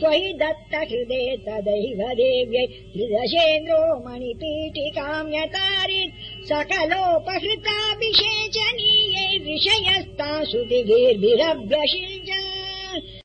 त्वयि दत्त हृदे तदैव देव्यै हृदशेन्द्रो मणिपीठिकाम्यतारि सकलोपहृताभिषेचनीयै विषयस्तासु दिगिर्भिरभ्रशि